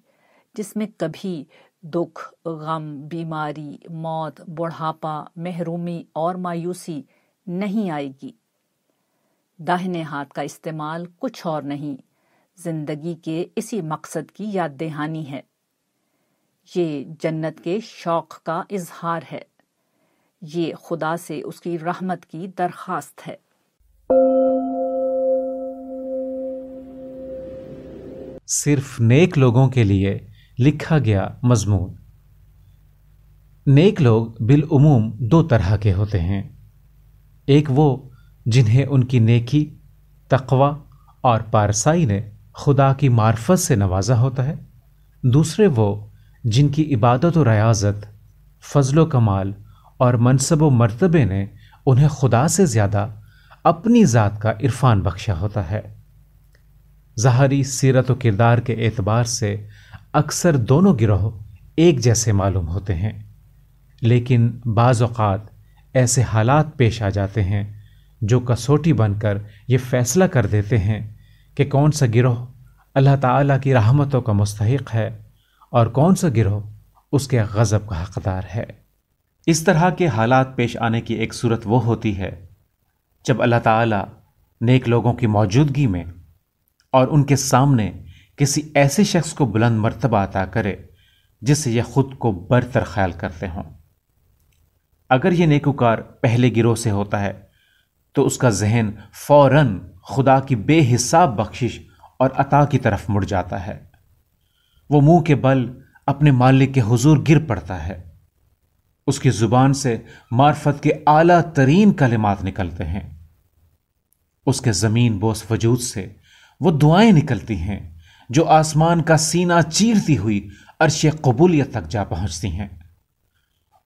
جس میں کبھی دکھ، غم، بیماری، موت، بڑھاپا، محرومی اور مایوسی نہیں آئے گی۔ داہنے ہاتھ کا استعمال کچھ اور نہیں۔ زندگی کے اسی مقصد کی یاد دہانی ہے۔ یہ جنت کے شوق کا اظہار ہے۔ یہ خدا سے اس کی رحمت کی درخواست ہے۔ صرف نیک لوگوں کے لیے لکھا گیا مضمون۔ نیک لوگ بالعموم دو طرح کے ہوتے ہیں۔ ایک وہ جنہیں ان کی نیکی، تقوی اور پارسائی نے خدا کی معرفت سے نوازا ہوتا ہے۔ دوسرے وہ جن کی عبادت و ریاضت، فضل و کمال اور منصب و مرتبے نے انہیں خدا سے زیادہ اپنی ذات کا عرفان بخشا ہوتا ہے۔ ظاہری سیرت و کردار کے اعتبار سے اکثر دونوں گروہ ایک جیسے معلوم ہوتے ہیں۔ لیکن بعض اوقات ایسے حالات پیش آ جاتے ہیں جو کسوٹی بن کر یہ فیصلہ کر دیتے ہیں کہ کون سا گروہ اللہ تعالیٰ کی رحمتوں کا مستحق ہے اور کون سا گروہ اس کے غضب کا حقدار ہے۔ اس طرح کے حالات پیش آنے کی ایک صورت وہ ہوتی ہے جب اللہ تعالیٰ نیک لوگوں کی موجودگی میں اور ان کے سامنے کسی ایسے شخص کو بلند مرتبہ عطا کرے جس سے یہ خود کو برتر خیال کرتے ہوں۔ اگر یہ نیکوکار پہلے گروہ سے ہوتا ہے، تو اس کا ذہن فوراً خدا کی بے حساب بخشش اور عطا کی طرف مڑ جاتا ہے۔ وہ منہ کے بل اپنے مالک کے حضور گر پڑتا ہے۔ اس کی زبان سے معرفت کے اعلیٰ ترین کلمات نکلتے ہیں۔ اس کے زمین بوس وجود سے وہ دعائیں نکلتی ہیں۔ جو آسمان کا سینہ چیرتی ہوئی عرش قبولیت تک جا پہنچتی ہیں۔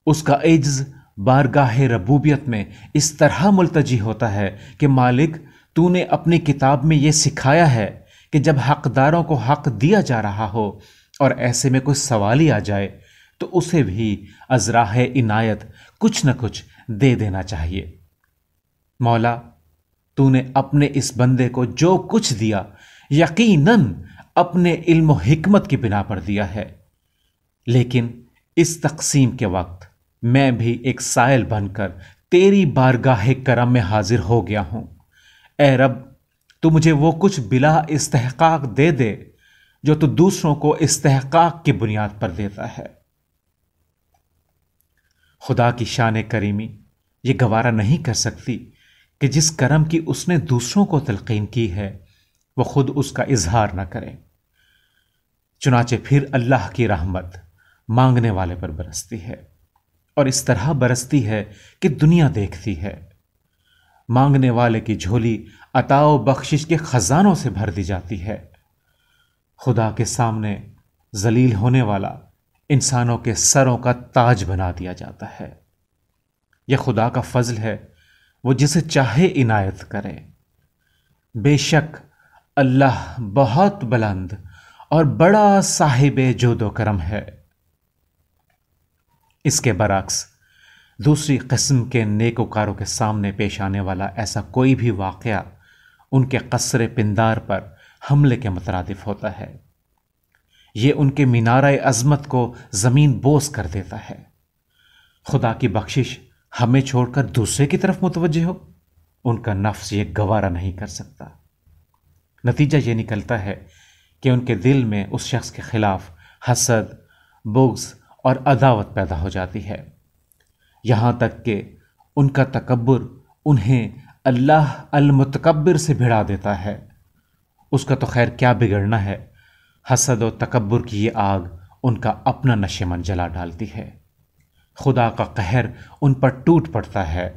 اس کا عجز بارگاہ ربوبیت میں اس طرح ملتجی ہوتا ہے کہ مالک، تو نے اپنی کتاب میں یہ سکھایا ہے کہ جب حقداروں کو حق دیا جا رہا ہو اور ایسے میں کوئی سوال ہی آ جائے، تو اسے بھی ازراہ عنایت کچھ نہ کچھ دے دینا چاہیے۔ مولا، تو نے اپنے اس بندے کو جو کچھ دیا، یقیناً اپنے علم و حکمت کی بنا پر دیا ہے۔ لیکن اس تقسیم کے وقت میں بھی ایک سائل بن کر تیری بارگاہ کرم میں حاضر ہو گیا ہوں۔ اے رب، تو مجھے وہ کچھ بلا استحقاق دے دے جو تو دوسروں کو استحقاق کی بنیاد پر دیتا ہے۔ خدا کی شان کریمی، یہ گوارا نہیں کر سکتی کہ جس کرم کی اس نے دوسروں کو تلقین کی ہے، وہ خود اس کا اظہار نہ کرے۔ چنانچہ پھر اللہ کی رحمت مانگنے والے پر برستی ہے اور اس طرح برستی ہے کہ دنیا دیکھتی ہے۔ مانگنے والے کی جھولی عطا و بخشش کے خزانوں سے بھر دی جاتی ہے۔ خدا کے سامنے ذلیل ہونے والا انسانوں کے سروں کا تاج بنا دیا جاتا ہے۔ یہ خدا کا فضل ہے، وہ جسے چاہے عنایت کرے۔ بے شک اللہ بہت بلند اور بڑا صاحب جود و کرم ہے۔ اس کے برعکس، دوسری قسم کے نیکوکاروں کے سامنے پیش آنے والا ایسا کوئی بھی واقعہ ان کے قصر پندار پر حملے کے مترادف ہوتا ہے۔ یہ ان کے مینارہ عظمت کو زمین بوس کر دیتا ہے۔ خدا کی بخشش ہمیں چھوڑ کر دوسرے کی طرف متوجہ ہو۔ ان کا نفس یہ گوارا نہیں کر سکتا۔ نتیجہ یہ نکلتا ہے کہ ان کے دل میں اس شخص کے خلاف حسد، بغض اور عداوت پیدا ہو جاتی ہے۔ یہاں تک کہ ان کا تکبر انہیں اللہ المتکبر سے بھڑا دیتا ہے۔ اس کا تو خیر کیا بگڑنا ہے؟ حسد و تکبر کی یہ آگ ان کا اپنا نشے من جلا ڈالتی ہے۔ خدا کا قہر ان پر ٹوٹ پڑتا ہے۔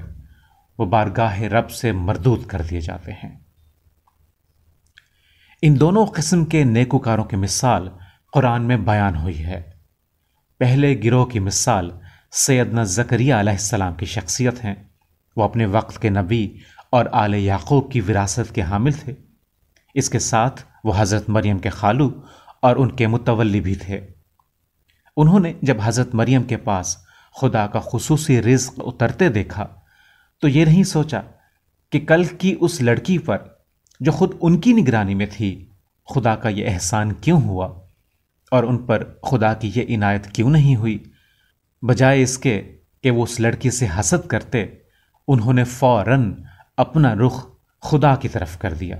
وہ بارگاہ رب سے مردود کر دیے جاتے ہیں۔ ان دونوں قسم کے نیکوکاروں کی مثال قرآن میں بیان ہوئی ہے۔ پہلے گروہ کی مثال سیدنا زکریہ علیہ السلام کی شخصیت ہیں۔ وہ اپنے وقت کے نبی اور آل یعقوب کی وراثت کے حامل تھے۔ اس کے ساتھ وہ حضرت مریم کے خالو اور ان کے متولی بھی تھے۔ انہوں نے جب حضرت مریم کے پاس خدا کا خصوصی رزق اترتے دیکھا تو یہ نہیں سوچا کہ کل کی اس لڑکی پر جو خود ان کی نگرانی میں تھی، خدا کا یہ احسان کیوں ہوا؟ اور ان پر خدا کی یہ عنایت کیوں نہیں ہوئی؟ بجائے اس کے کہ وہ اس لڑکی سے حسد کرتے، انہوں نے فوراً اپنا رخ خدا کی طرف کر دیا۔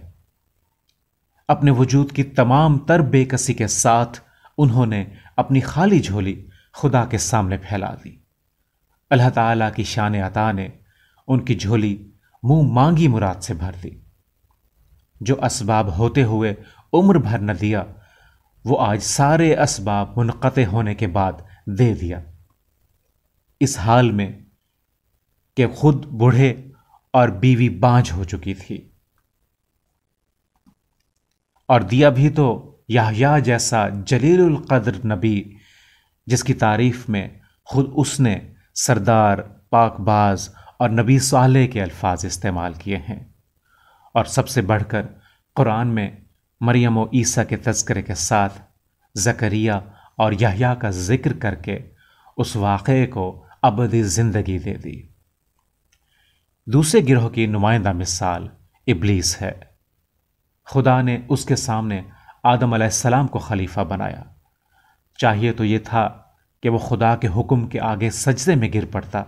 اپنے وجود کی تمام تر بے کسی کے ساتھ انہوں نے اپنی خالی جھولی خدا کے سامنے پھیلا دی۔ اللہ تعالیٰ کی شان عطا نے ان کی جھولی منہ مانگی مراد سے بھر دی۔ جو اسباب ہوتے ہوئے عمر بھر نہ دیا، وہ آج سارے اسباب منقطع ہونے کے بعد دے دیا۔ اس حال میں کہ خود بوڑھے اور بیوی بانج ہو چکی تھی۔ اور دیا بھی تو یا جیسا جلیل القدر نبی، جس کی تعریف میں خود اس نے سردار، پاک باز اور نبی صالح کے الفاظ استعمال کیے ہیں۔ اور سب سے بڑھ کر قرآن میں مریم و عیسیٰ کے تذکرے کے ساتھ زکریہ اور یحییٰ کا ذکر کر کے اس واقعے کو ابدی زندگی دے دی۔ دوسرے گروہ کی نمائندہ مثال ابلیس ہے۔ خدا نے اس کے سامنے آدم علیہ السلام کو خلیفہ بنایا۔ چاہیے تو یہ تھا کہ وہ خدا کے حکم کے آگے سجدے میں گر پڑتا،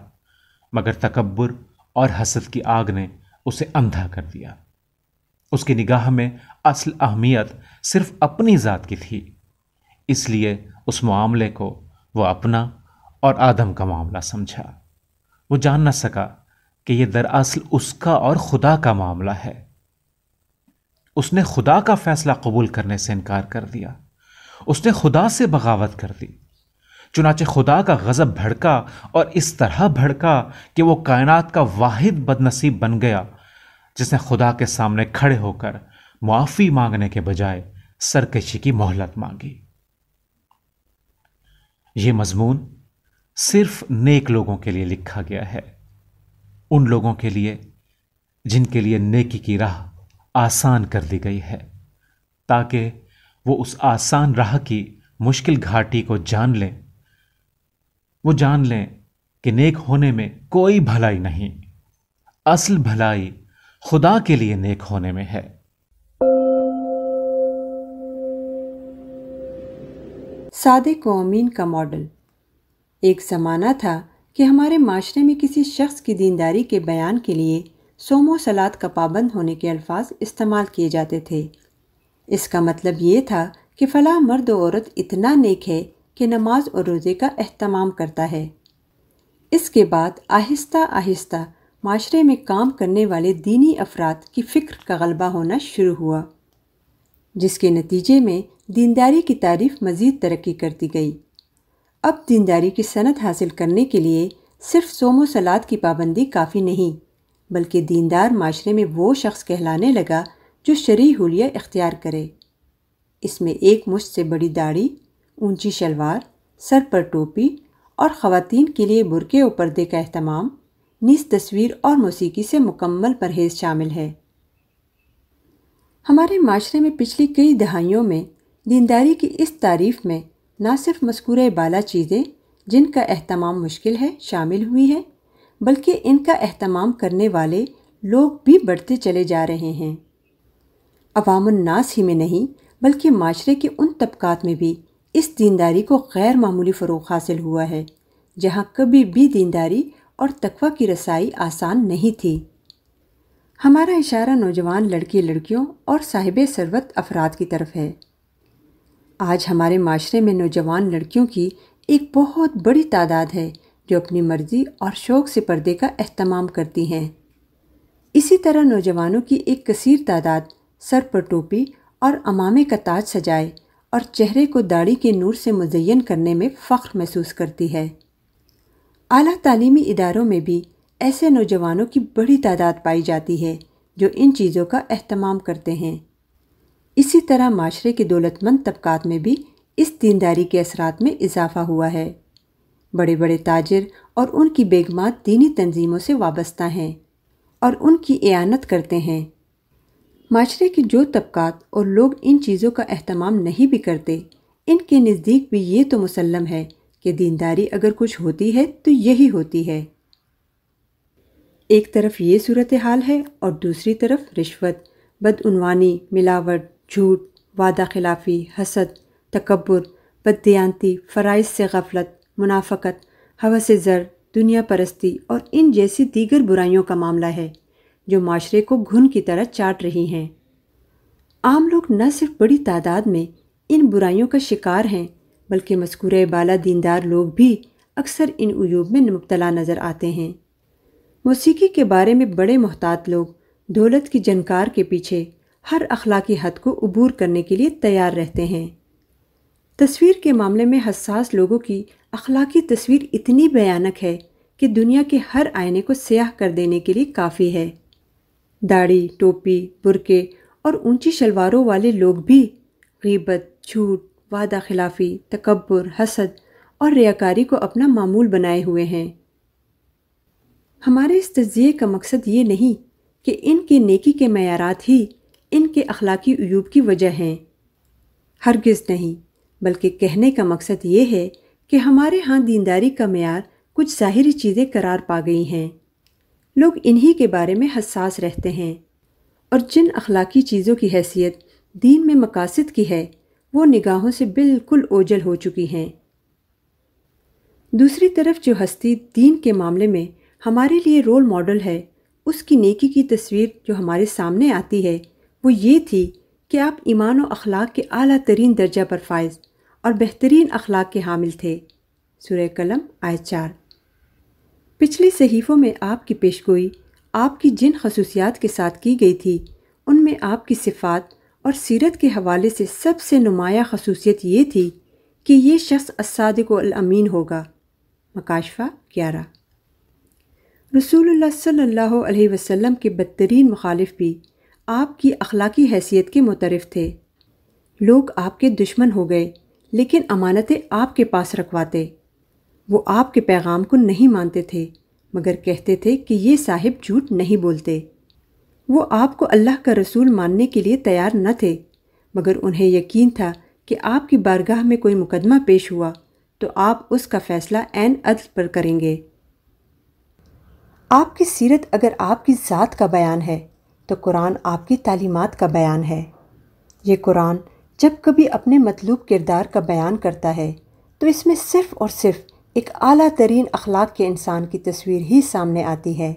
مگر تکبر اور حسد کی آگ نے اسے اندھا کر دیا۔ اس کی نگاہ میں اصل اہمیت صرف اپنی ذات کی تھی۔ اس لیے اس معاملے کو وہ اپنا اور آدم کا معاملہ سمجھا۔ وہ جان نہ سکا کہ یہ دراصل اس کا اور خدا کا معاملہ ہے۔ اس نے خدا کا فیصلہ قبول کرنے سے انکار کر دیا۔ اس نے خدا سے بغاوت کر دی۔ چنانچہ خدا کا غضب بھڑکا اور اس طرح بھڑکا کہ وہ کائنات کا واحد بد نصیب بن گیا۔ جس نے خدا کے سامنے کھڑے ہو کر معافی مانگنے کے بجائے سرکشی کی مہلت مانگی۔ یہ مضمون صرف نیک لوگوں کے لیے لکھا گیا ہے۔ ان لوگوں کے لیے جن کے لیے نیکی کی راہ آسان کر دی گئی ہے، تاکہ وہ اس آسان راہ کی مشکل گھاٹی کو جان لیں۔ وہ جان لیں کہ نیک ہونے میں کوئی بھلائی نہیں۔ اصل بھلائی خدا کے لیے نیک ہونے میں ہے۔ صادق و امین کا ماڈل۔ ایک زمانہ تھا کہ ہمارے معاشرے میں کسی شخص کی دینداری کے بیان کے لیے سوم و سلاد کا پابند ہونے کے الفاظ استعمال کیے جاتے تھے۔ اس کا مطلب یہ تھا کہ فلاں مرد و عورت اتنا نیک ہے کہ نماز اور روزے کا اہتمام کرتا ہے۔ اس کے بعد آہستہ آہستہ معاشرے میں کام کرنے والے دینی افراد کی فکر کا غلبہ ہونا شروع ہوا، جس کے نتیجے میں دینداری کی تعریف مزید ترقی کرتی گئی۔ اب دینداری کی صنعت حاصل کرنے کے لیے صرف سوم و سلاد کی پابندی کافی نہیں، بلکہ دیندار معاشرے میں وہ شخص کہلانے لگا جو شرعی حلیہ اختیار کرے۔ اس میں ایک مشت سے بڑی داڑھی، اونچی شلوار، سر پر ٹوپی اور خواتین کے لیے برقے و پردے کا اہتمام نیز تصویر اور موسیقی سے مکمل پرہیز شامل ہے۔ ہمارے معاشرے میں پچھلی کئی دہائیوں میں دینداری کی اس تعریف میں نہ صرف مذکور بالا چیزیں جن کا اہتمام مشکل ہے شامل ہوئی ہیں، بلکہ ان کا اہتمام کرنے والے لوگ بھی بڑھتے چلے جا رہے ہیں۔ عوام الناس ہی میں نہیں، بلکہ معاشرے کے ان طبقات میں بھی اس دینداری کو غیر معمولی فروغ حاصل ہوا ہے، جہاں کبھی بھی دینداری اور تقوی کی رسائی آسان نہیں تھی۔ ہمارا اشارہ نوجوان لڑکی لڑکیوں اور صاحب ثروت افراد کی طرف ہے۔ آج ہمارے معاشرے میں نوجوان لڑکیوں کی ایک بہت بڑی تعداد ہے جو اپنی مرضی اور شوق سے پردے کا اہتمام کرتی ہیں۔ اسی طرح نوجوانوں کی ایک کثیر تعداد سر پر ٹوپی اور امامے کا تاج سجائے اور چہرے کو داڑھی کے نور سے مزین کرنے میں فخر محسوس کرتی ہے۔ اعلیٰ تعلیمی اداروں میں بھی ایسے نوجوانوں کی بڑی تعداد پائی جاتی ہے جو ان چیزوں کا اہتمام کرتے ہیں۔ اسی طرح معاشرے کے دولت مند طبقات میں بھی اس دینداری کے اثرات میں اضافہ ہوا ہے۔ بڑے بڑے تاجر اور ان کی بیگمات دینی تنظیموں سے وابستہ ہیں اور ان کی اعانت کرتے ہیں۔ معاشرے کے جو طبقات اور لوگ ان چیزوں کا اہتمام نہیں بھی کرتے، ان کے نزدیک بھی یہ تو مسلم ہے کہ دینداری اگر کچھ ہوتی ہے تو یہی ہوتی ہے۔ ایک طرف یہ صورتحال ہے اور دوسری طرف رشوت، بدعنوانی، ملاوٹ، جھوٹ، وعدہ خلافی، حسد، تکبر، بددیانتی، فرائض سے غفلت، منافقت، حوث زر، دنیا پرستی اور ان جیسی دیگر برائیوں کا معاملہ ہے جو معاشرے کو گھن کی طرح چاٹ رہی ہیں۔ عام لوگ نہ صرف بڑی تعداد میں ان برائیوں کا شکار ہیں بلکہ مذکورہ بالا دیندار لوگ بھی اکثر ان عیوب میں مبتلا نظر آتے ہیں۔ موسیقی کے بارے میں بڑے محتاط لوگ دولت کی جنکار کے پیچھے ہر اخلاقی حد کو عبور کرنے کے لیے تیار رہتے ہیں۔ تصویر کے معاملے میں حساس لوگوں کی اخلاقی تصویر اتنی بیانک ہے کہ دنیا کے ہر آئینے کو سیاہ کر دینے کے لیے کافی ہے۔ داڑھی، ٹوپی برقے اور اونچی شلواروں والے لوگ بھی غیبت، جھوٹ وعدہ خلافی، تکبر، حسد اور ریاکاری کو اپنا معمول بنائے ہوئے ہیں۔ ہمارے اس تجزیے کا مقصد یہ نہیں کہ ان کے نیکی کے معیارات ہی ان کے اخلاقی عیوب کی وجہ ہیں۔ ہرگز نہیں، بلکہ کہنے کا مقصد یہ ہے کہ ہمارے ہاں دینداری کا معیار کچھ ظاہری چیزیں قرار پا گئی ہیں۔ لوگ انہی کے بارے میں حساس رہتے ہیں اور جن اخلاقی چیزوں کی حیثیت دین میں مقاصد کی ہے وہ نگاہوں سے بالکل اوجل ہو چکی ہیں۔ دوسری طرف جو ہستی دین کے معاملے میں ہمارے لیے رول ماڈل ہے، اس کی نیکی کی تصویر جو ہمارے سامنے آتی ہے، وہ یہ تھی کہ آپ ایمان و اخلاق کے اعلیٰ ترین درجہ پر فائز اور بہترین اخلاق کے حامل تھے۔ سورہ قلم آئے چار۔ پچھلی صحیفوں میں آپ کی پیشگوئی، آپ کی جن خصوصیات کے ساتھ کی گئی تھی، ان میں آپ کی صفات اور سیرت کے حوالے سے سب سے نمایاں خصوصیت یہ تھی کہ یہ شخص اسادق و الامین ہوگا۔ مکاشفہ گیارہ۔ رسول اللہ صلی اللہ علیہ وسلم کے بدترین مخالف بھی آپ کی اخلاقی حیثیت کے مترف تھے۔ لوگ آپ کے دشمن ہو گئے، لیکن امانتیں آپ کے پاس رکھواتے۔ وہ آپ کے پیغام کو نہیں مانتے تھے، مگر کہتے تھے کہ یہ صاحب جھوٹ نہیں بولتے۔ وہ آپ کو اللہ کا رسول ماننے کے لیے تیار نہ تھے۔ مگر انہیں یقین تھا کہ آپ کی بارگاہ میں کوئی مقدمہ پیش ہوا، تو آپ اس کا فیصلہ عین عدل پر کریں گے۔ آپ کی سیرت اگر آپ کی ذات کا بیان ہے، تو قرآن آپ کی تعلیمات کا بیان ہے۔ یہ قرآن جب کبھی اپنے مطلوب کردار کا بیان کرتا ہے، تو اس میں صرف اور صرف ایک اعلیٰ ترین اخلاق کے انسان کی تصویر ہی سامنے آتی ہے۔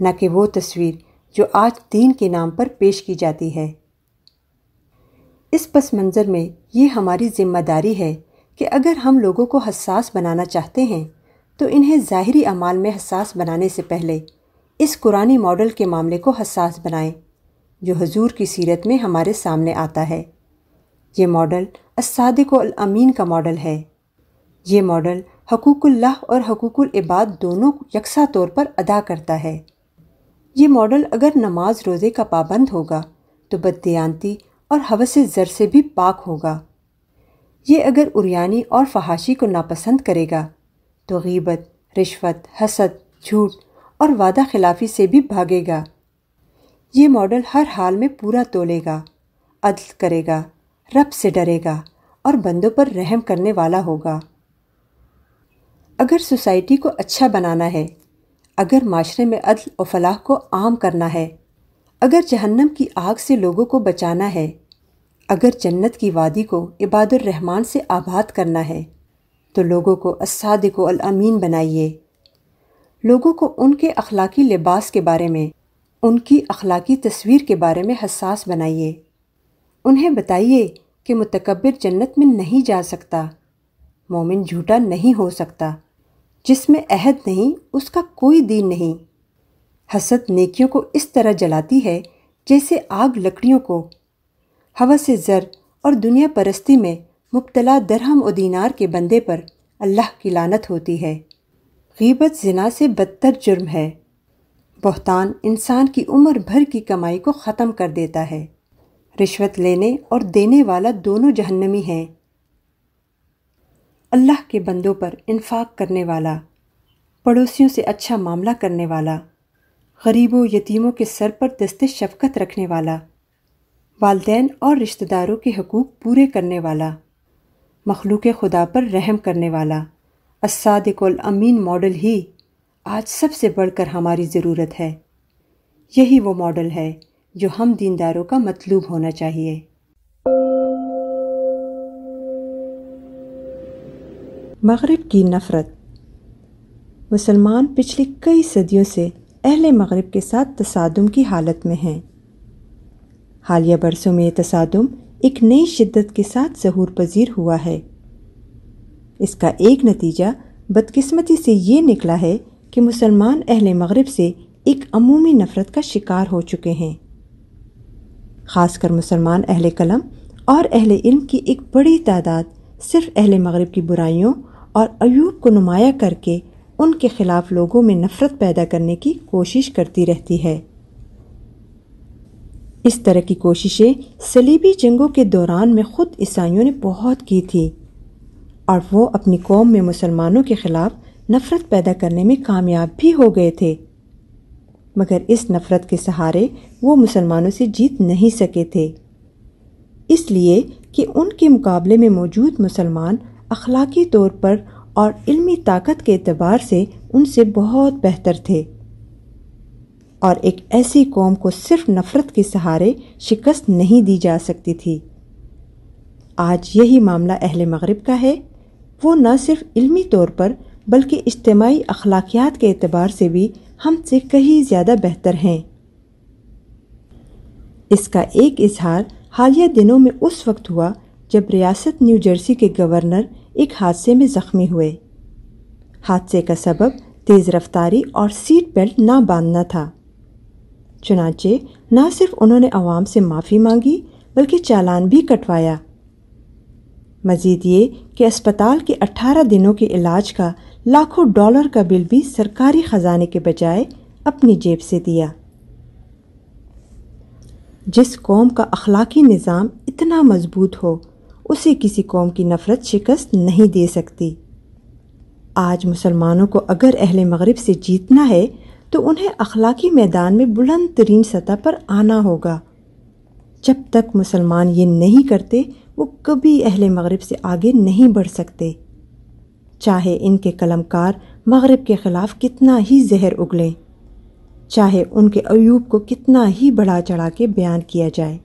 نہ کہ وہ تصویر جو آج دین کے نام پر پیش کی جاتی ہے۔ اس پس منظر میں یہ ہماری ذمہ داری ہے کہ اگر ہم لوگوں کو حساس بنانا چاہتے ہیں، تو انہیں ظاہری اعمال میں حساس بنانے سے پہلے اس قرآن ماڈل کے معاملے کو حساس بنائیں، جو حضور کی سیرت میں ہمارے سامنے آتا ہے۔ یہ ماڈل الصادق و الامین کا ماڈل ہے۔ یہ ماڈل حقوق اللہ اور حقوق العباد دونوں یکساں طور پر ادا کرتا ہے۔ یہ ماڈل اگر نماز روزے کا پابند ہوگا تو بدیانتی اور حوث زر سے بھی پاک ہوگا۔ یہ اگر اریانی اور فحاشی کو ناپسند کرے گا تو غیبت، رشوت، حسد، جھوٹ اور وعدہ خلافی سے بھی بھاگے گا۔ یہ ماڈل ہر حال میں پورا تولے گا، عدل کرے گا، رب سے ڈرے گا اور بندوں پر رحم کرنے والا ہوگا۔ اگر سوسائٹی کو اچھا بنانا ہے اگر معاشرے میں عدل و فلاح کو عام کرنا ہے، اگر جہنم کی آگ سے لوگوں کو بچانا ہے، اگر جنت کی وادی کو عباد الرحمن سے آباد کرنا ہے، تو لوگوں کو الصادق و الامین بنائیے۔ لوگوں کو ان کے اخلاقی لباس کے بارے میں، ان کی اخلاقی تصویر کے بارے میں حساس بنائیے۔ انہیں بتائیے کہ متکبر جنت میں نہیں جا سکتا، مومن جھوٹا نہیں ہو سکتا۔ جس میں عہد نہیں، اس کا کوئی دین نہیں۔ حسد نیکیوں کو اس طرح جلاتی ہے جیسے آگ لکڑیوں کو۔ ہوا سے زر اور دنیا پرستی میں مبتلا درہم و دینار کے بندے پر اللہ کی لانت ہوتی ہے۔ غیبت زنا سے بدتر جرم ہے۔ بہتان انسان کی عمر بھر کی کمائی کو ختم کر دیتا ہے۔ رشوت لینے اور دینے والا دونوں جہنمی ہیں۔ اللہ کے بندوں پر انفاق کرنے والا، پڑوسیوں سے اچھا معاملہ کرنے والا، غریبوں، یتیموں کے سر پر دست شفقت رکھنے والا، والدین اور رشتہ داروں کے حقوق پورے کرنے والا، مخلوق خدا پر رحم کرنے والا۔ الصادق الامین ماڈل ہی آج سب سے بڑھ کر ہماری ضرورت ہے۔ یہی وہ ماڈل ہے جو ہم دینداروں کا مطلوب ہونا چاہیے۔ مغرب کی نفرت۔ مسلمان پچھلی کئی صدیوں سے اہل مغرب کے ساتھ تصادم کی حالت میں ہیں۔ حالیہ برسوں میں یہ تصادم ایک نئی شدت کے ساتھ ظہور پذیر ہوا ہے۔ اس کا ایک نتیجہ بدقسمتی سے یہ نکلا ہے کہ مسلمان اہل مغرب سے ایک عمومی نفرت کا شکار ہو چکے ہیں۔ خاص کر مسلمان اہل قلم اور اہل علم کی ایک بڑی تعداد صرف اہل مغرب کی برائیوں اور ایوب کو نمایاں کر کے ان کے خلاف لوگوں میں نفرت پیدا کرنے کی کوشش کرتی رہتی ہے۔ اس طرح کی کوششیں سلیبی جنگوں کے دوران میں خود عیسائیوں نے بہت کی تھی اور وہ اپنی قوم میں مسلمانوں کے خلاف نفرت پیدا کرنے میں کامیاب بھی ہو گئے تھے۔ مگر اس نفرت کے سہارے وہ مسلمانوں سے جیت نہیں سکے تھے۔ اس لیے کہ ان کے مقابلے میں موجود مسلمان اخلاقی طور پر اور علمی طاقت کے اعتبار سے ان سے بہت بہتر تھے۔ اور ایک ایسی قوم کو صرف نفرت کے سہارے شکست نہیں دی جا سکتی تھی۔ آج یہی معاملہ اہل مغرب کا ہے۔ وہ نہ صرف علمی طور پر بلکہ اجتماعی اخلاقیات کے اعتبار سے بھی ہم سے کہیں زیادہ بہتر ہیں۔ اس کا ایک اظہار حالیہ دنوں میں اس وقت ہوا جب ریاست نیو جرسی کے گورنر ایک حادثے میں زخمی ہوئے۔ حادثے کا سبب تیز رفتاری اور سیٹ بیلٹ نہ باندھنا تھا۔ چنانچہ نہ صرف انہوں نے عوام سے معافی مانگی بلکہ چالان بھی کٹوایا۔ مزید یہ کہ اسپتال کے اٹھارہ دنوں کے علاج کا لاکھوں ڈالر کا بل بھی سرکاری خزانے کے بجائے اپنی جیب سے دیا۔ جس قوم کا اخلاقی نظام اتنا مضبوط ہو اسے کسی قوم کی نفرت شکست نہیں دے سکتی۔ آج مسلمانوں کو اگر اہل مغرب سے جیتنا ہے، تو انہیں اخلاقی میدان میں بلند ترین سطح پر آنا ہوگا۔ جب تک مسلمان یہ نہیں کرتے، وہ کبھی اہل مغرب سے آگے نہیں بڑھ سکتے۔ چاہے ان کے قلم کار مغرب کے خلاف کتنا ہی زہر اگلیں، چاہے ان کے ایوب کو کتنا ہی بڑھا چڑھا کے بیان کیا جائے۔